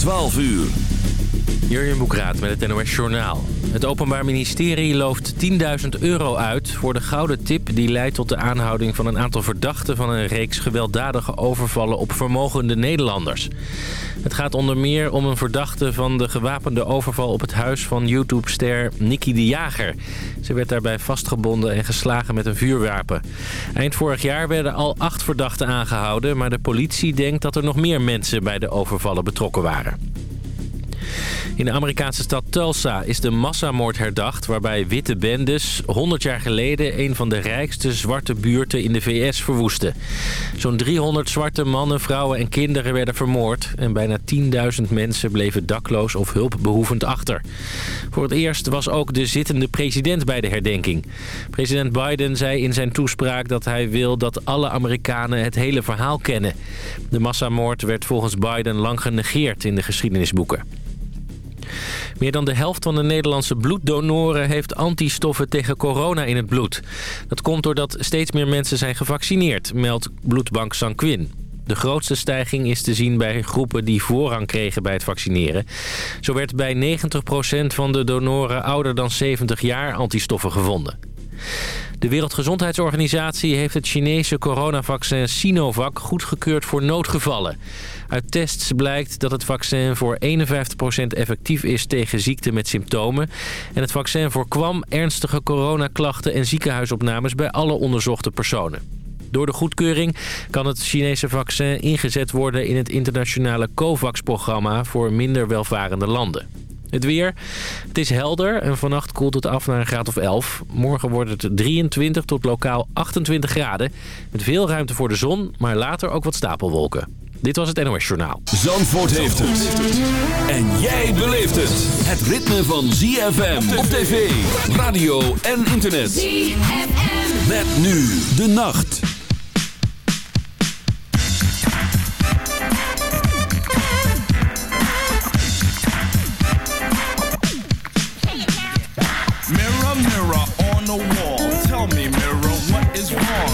12 uur. Jurjen Boekraat met het NOS Journaal. Het Openbaar Ministerie looft 10.000 euro uit voor de gouden tip... die leidt tot de aanhouding van een aantal verdachten... van een reeks gewelddadige overvallen op vermogende Nederlanders. Het gaat onder meer om een verdachte van de gewapende overval... op het huis van YouTube-ster Nikki de Jager. Ze werd daarbij vastgebonden en geslagen met een vuurwapen. Eind vorig jaar werden al acht verdachten aangehouden... maar de politie denkt dat er nog meer mensen bij de overvallen betrokken waren. In de Amerikaanse stad Tulsa is de massamoord herdacht... waarbij witte bendes 100 jaar geleden... een van de rijkste zwarte buurten in de VS verwoesten. Zo'n 300 zwarte mannen, vrouwen en kinderen werden vermoord... en bijna 10.000 mensen bleven dakloos of hulpbehoevend achter. Voor het eerst was ook de zittende president bij de herdenking. President Biden zei in zijn toespraak dat hij wil dat alle Amerikanen het hele verhaal kennen. De massamoord werd volgens Biden lang genegeerd in de geschiedenisboeken. Meer dan de helft van de Nederlandse bloeddonoren heeft antistoffen tegen corona in het bloed. Dat komt doordat steeds meer mensen zijn gevaccineerd, meldt bloedbank Sanquin. De grootste stijging is te zien bij groepen die voorrang kregen bij het vaccineren. Zo werd bij 90% van de donoren ouder dan 70 jaar antistoffen gevonden. De Wereldgezondheidsorganisatie heeft het Chinese coronavaccin Sinovac goedgekeurd voor noodgevallen. Uit tests blijkt dat het vaccin voor 51% effectief is tegen ziekten met symptomen. En het vaccin voorkwam ernstige coronaklachten en ziekenhuisopnames bij alle onderzochte personen. Door de goedkeuring kan het Chinese vaccin ingezet worden in het internationale COVAX-programma voor minder welvarende landen. Het weer. Het is helder en vannacht koelt het af naar een graad of 11. Morgen wordt het 23 tot lokaal 28 graden. Met veel ruimte voor de zon, maar later ook wat stapelwolken. Dit was het NOS Journaal. Zandvoort heeft het. En jij beleeft het. Het ritme van ZFM op tv, radio en internet. ZFM. Met nu de nacht.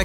I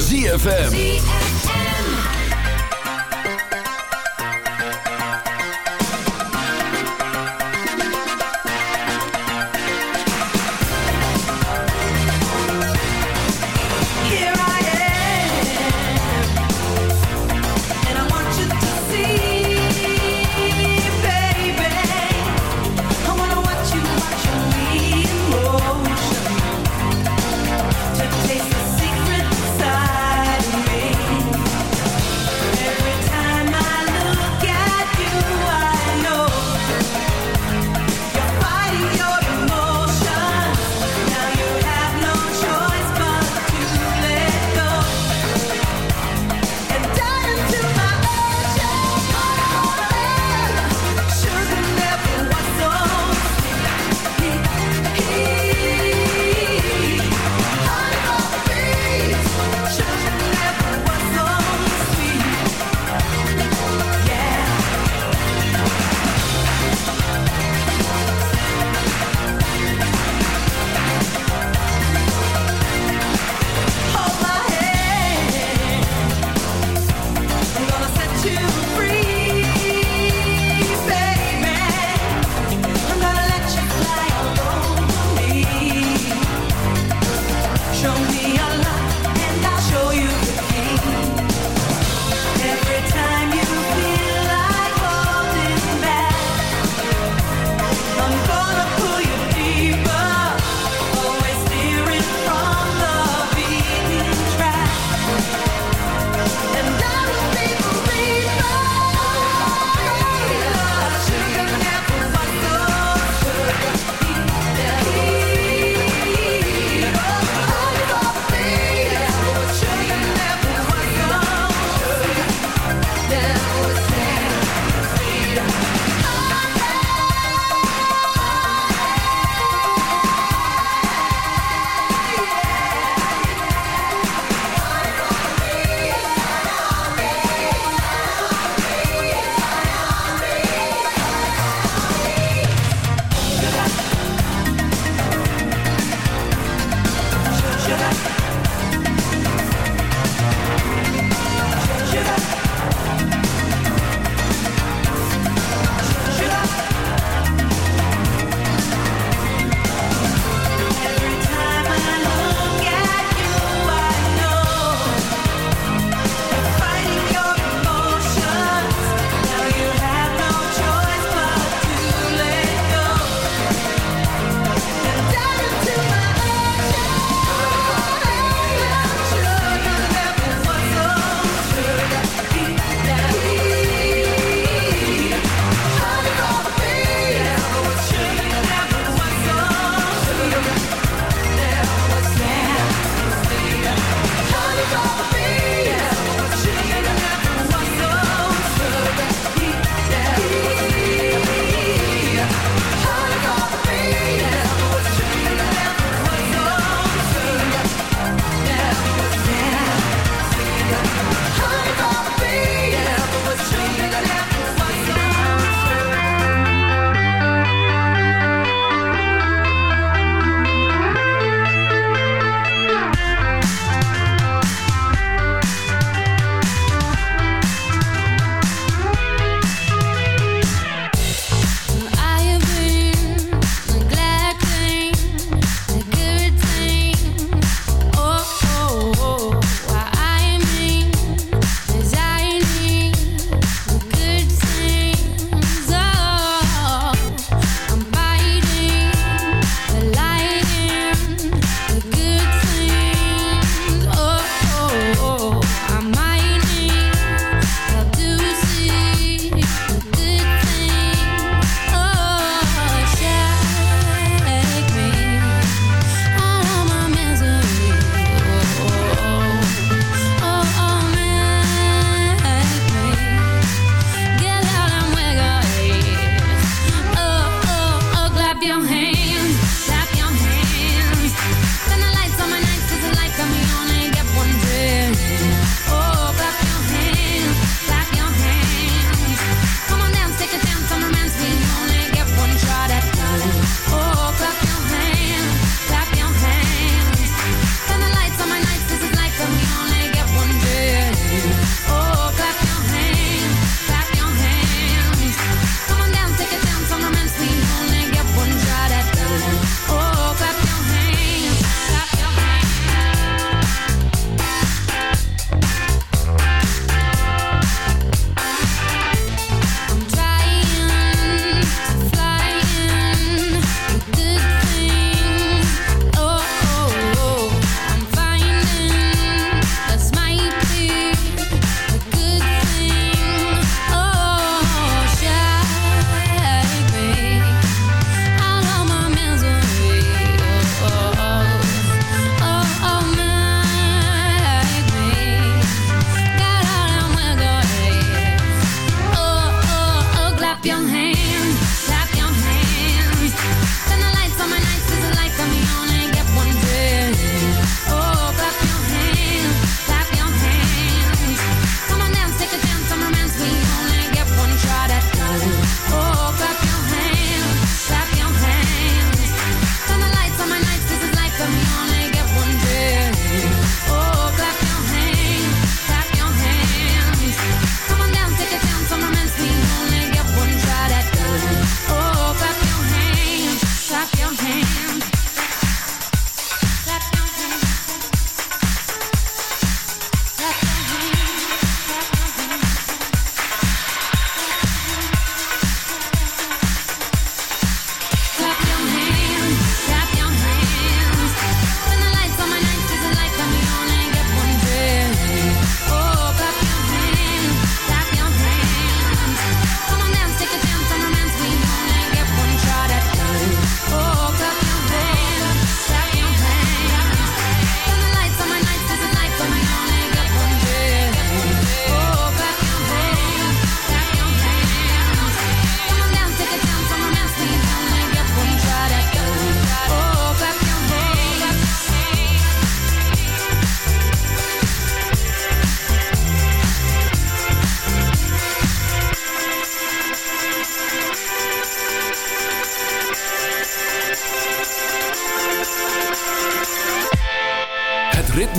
ZFM.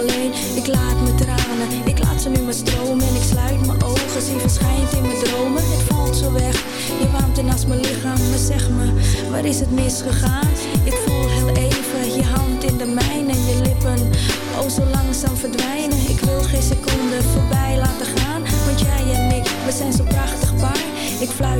alleen. Ik laat mijn tranen, ik laat ze nu maar stromen. En ik sluit mijn ogen, zie verschijnt in mijn dromen. Het valt zo weg, je warmte naast mijn lichaam. Maar zeg me, waar is het misgegaan? Ik voel heel even je hand in de mijne En je lippen, oh zo langzaam verdwijnen.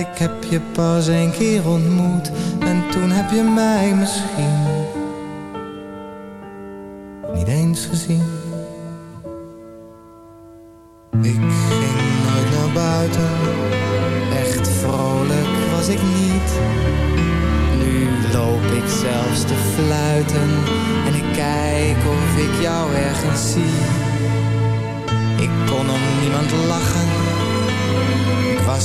Ik heb je pas een keer ontmoet en toen heb je mij misschien niet eens gezien.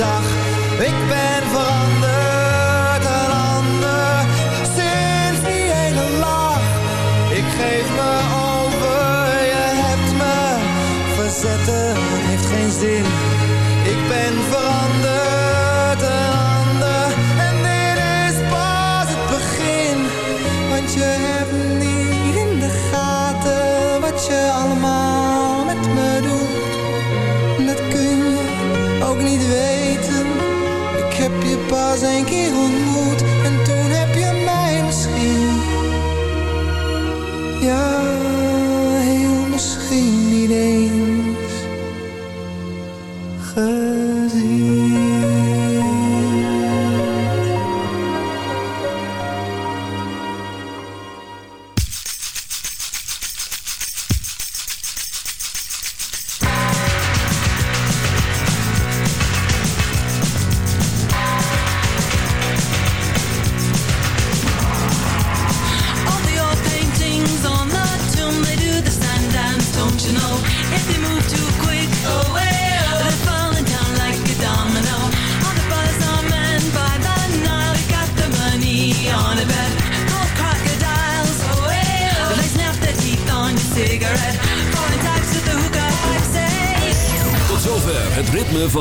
Ik ben